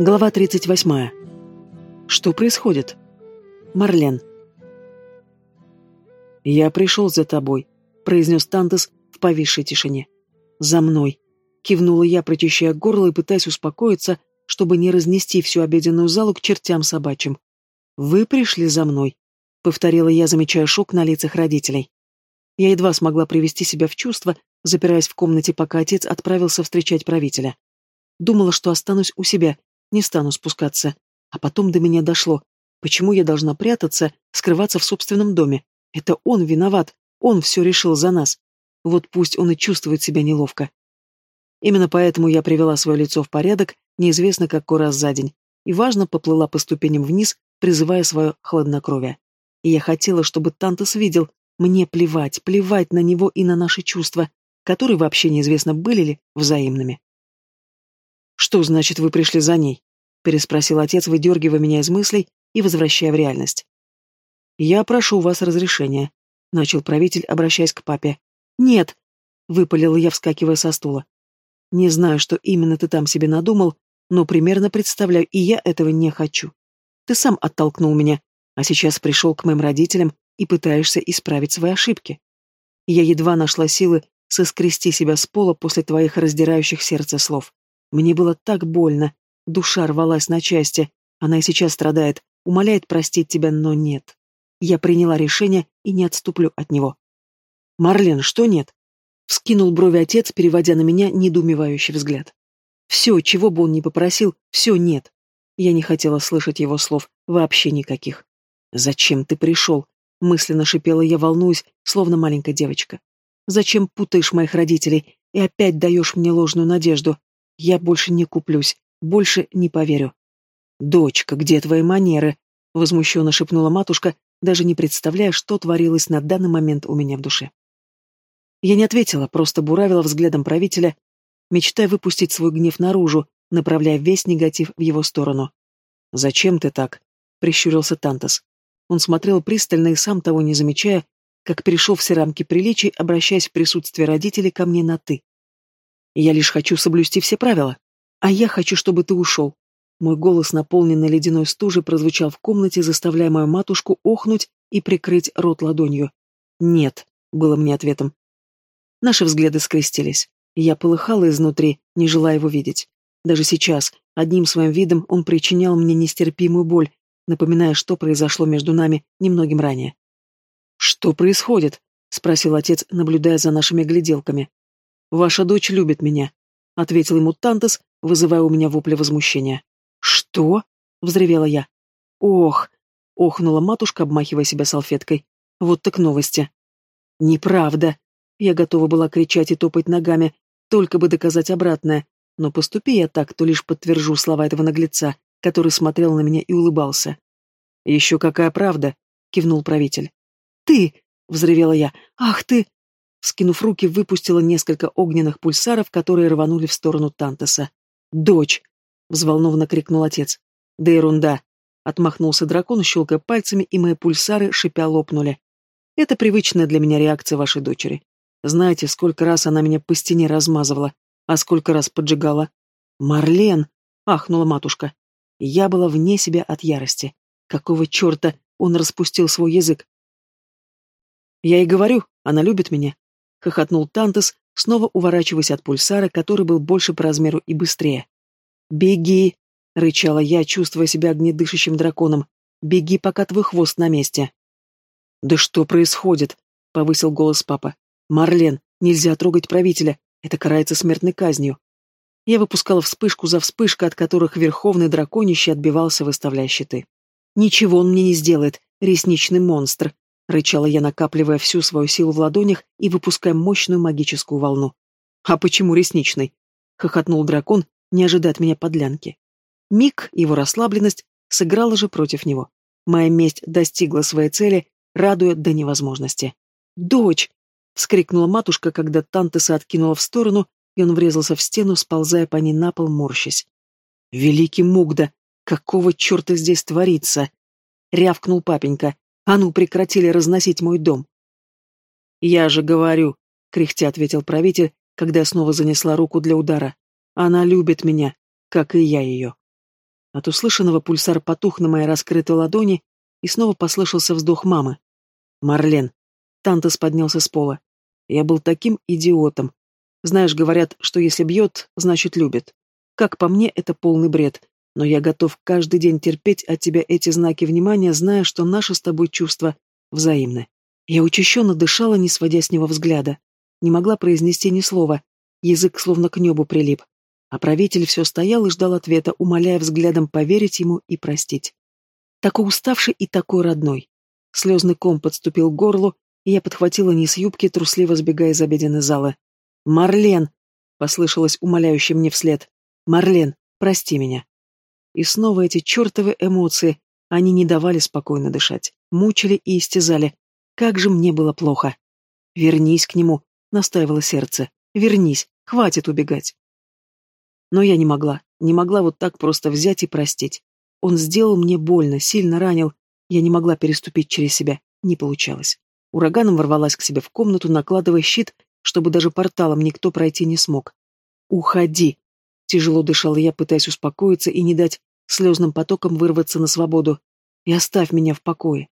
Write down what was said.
Глава 38. Что происходит? Марлен. «Я пришел за тобой», — произнес Тантес в повисшей тишине. «За мной», — кивнула я, прочищая горло и пытаясь успокоиться, чтобы не разнести всю обеденную залу к чертям собачьим. «Вы пришли за мной», — повторила я, замечая шок на лицах родителей. Я едва смогла привести себя в чувство, запираясь в комнате, пока отец отправился встречать правителя. Думала, что останусь у себя, не стану спускаться. А потом до меня дошло. Почему я должна прятаться, скрываться в собственном доме? Это он виноват. Он все решил за нас. Вот пусть он и чувствует себя неловко. Именно поэтому я привела свое лицо в порядок, неизвестно какой раз за день, и, важно, поплыла по ступеням вниз, призывая свое хладнокровие. И я хотела, чтобы Тантос видел, мне плевать, плевать на него и на наши чувства, которые вообще неизвестно были ли взаимными. «Что значит, вы пришли за ней?» — переспросил отец, выдергивая меня из мыслей и возвращая в реальность. «Я прошу у вас разрешения», — начал правитель, обращаясь к папе. «Нет», — выпалила я, вскакивая со стула. «Не знаю, что именно ты там себе надумал, но примерно представляю, и я этого не хочу. Ты сам оттолкнул меня, а сейчас пришел к моим родителям и пытаешься исправить свои ошибки. Я едва нашла силы соскрести себя с пола после твоих раздирающих сердце слов. Мне было так больно, душа рвалась на части, она и сейчас страдает, умоляет простить тебя, но нет. Я приняла решение и не отступлю от него. «Марлен, что нет?» Вскинул брови отец, переводя на меня недоумевающий взгляд. «Все, чего бы он ни попросил, все нет». Я не хотела слышать его слов, вообще никаких. «Зачем ты пришел?» — мысленно шипела я, волнуюсь, словно маленькая девочка. «Зачем путаешь моих родителей и опять даешь мне ложную надежду? Я больше не куплюсь, больше не поверю. «Дочка, где твои манеры?» — возмущенно шепнула матушка, даже не представляя, что творилось на данный момент у меня в душе. Я не ответила, просто буравила взглядом правителя, мечтая выпустить свой гнев наружу, направляя весь негатив в его сторону. «Зачем ты так?» — прищурился Тантос. Он смотрел пристально и сам того не замечая, как перешел все рамки приличий, обращаясь в присутствии родителей ко мне на «ты». Я лишь хочу соблюсти все правила. А я хочу, чтобы ты ушел. Мой голос, наполненный ледяной стужей, прозвучал в комнате, заставляя мою матушку охнуть и прикрыть рот ладонью. «Нет», — было мне ответом. Наши взгляды скрестились. Я полыхала изнутри, не желая его видеть. Даже сейчас, одним своим видом, он причинял мне нестерпимую боль, напоминая, что произошло между нами немногим ранее. «Что происходит?» — спросил отец, наблюдая за нашими гляделками. «Ваша дочь любит меня», — ответил ему Тантес, вызывая у меня вопли возмущения. «Что?» — взревела я. «Ох!» — охнула матушка, обмахивая себя салфеткой. «Вот так новости». «Неправда!» Я готова была кричать и топать ногами, только бы доказать обратное. Но поступи я так, то лишь подтвержу слова этого наглеца, который смотрел на меня и улыбался. «Еще какая правда!» — кивнул правитель. «Ты!» — взревела я. «Ах ты!» Скинув руки, выпустила несколько огненных пульсаров, которые рванули в сторону Тантеса. «Дочь!» — взволнованно крикнул отец. «Да ерунда!» — отмахнулся дракон, щелкая пальцами, и мои пульсары, шипя, лопнули. «Это привычная для меня реакция вашей дочери. Знаете, сколько раз она меня по стене размазывала, а сколько раз поджигала?» «Марлен!» — ахнула матушка. Я была вне себя от ярости. Какого черта он распустил свой язык? «Я и говорю, она любит меня. — хохотнул Тантес, снова уворачиваясь от пульсара, который был больше по размеру и быстрее. «Беги!» — рычала я, чувствуя себя огнедышащим драконом. «Беги, пока твой хвост на месте!» «Да что происходит?» — повысил голос папа. «Марлен, нельзя трогать правителя. Это карается смертной казнью». Я выпускала вспышку за вспышкой, от которых верховный драконище отбивался, выставляя щиты. «Ничего он мне не сделает, ресничный монстр», Рычала я, накапливая всю свою силу в ладонях и выпуская мощную магическую волну. «А почему ресничный?» — хохотнул дракон, не ожидая от меня подлянки. Миг, его расслабленность, сыграла же против него. Моя месть достигла своей цели, радуя до невозможности. «Дочь!» — вскрикнула матушка, когда Тантеса откинула в сторону, и он врезался в стену, сползая по ней на пол, морщась. «Великий Мугда! Какого черта здесь творится?» — рявкнул папенька. А ну, прекратили разносить мой дом. Я же говорю, кряхтя ответил правитель, когда я снова занесла руку для удара. Она любит меня, как и я ее. От услышанного пульсар потух на моей раскрытой ладони, и снова послышался вздох мамы. «Марлен!» Тантас поднялся с пола. «Я был таким идиотом. Знаешь, говорят, что если бьет, значит любит. Как по мне, это полный бред, но я готов каждый день терпеть от тебя эти знаки внимания, зная, что наши с тобой чувства взаимны». Я учащенно дышала, не сводя с него взгляда. Не могла произнести ни слова. Язык словно к небу прилип. А правитель все стоял и ждал ответа, умоляя взглядом поверить ему и простить. Такой уставший и такой родной. Слезный ком подступил к горлу, и я подхватила низ юбки, трусливо сбегая из обеденной залы. «Марлен!» — послышалось умоляюще мне вслед. «Марлен, прости меня!» И снова эти чертовы эмоции, они не давали спокойно дышать, мучили и истязали. Как же мне было плохо! «Вернись к нему!» — настаивало сердце. «Вернись! Хватит убегать!» Но я не могла, не могла вот так просто взять и простить. Он сделал мне больно, сильно ранил. Я не могла переступить через себя, не получалось. Ураганом ворвалась к себе в комнату, накладывая щит, чтобы даже порталом никто пройти не смог. «Уходи!» Тяжело дышала я, пытаясь успокоиться и не дать слезным потокам вырваться на свободу. «И оставь меня в покое.